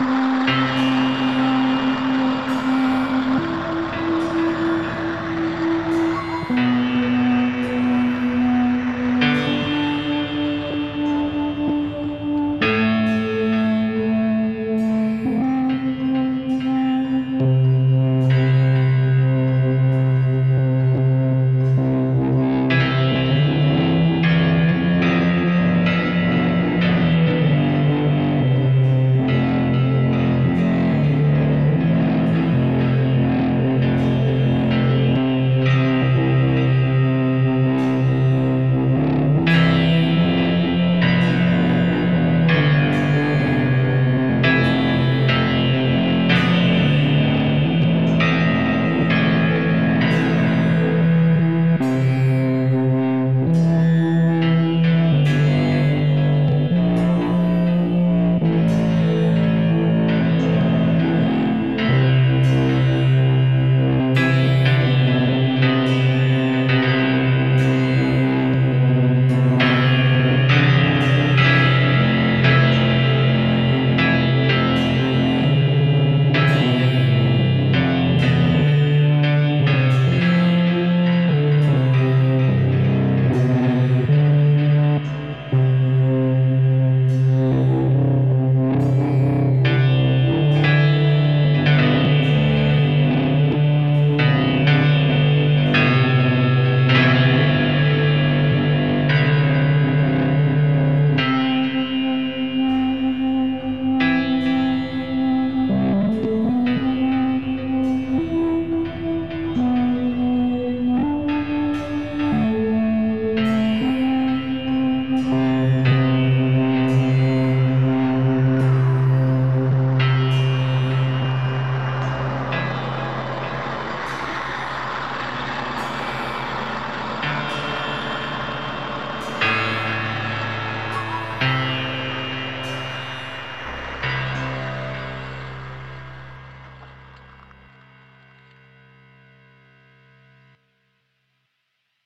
Música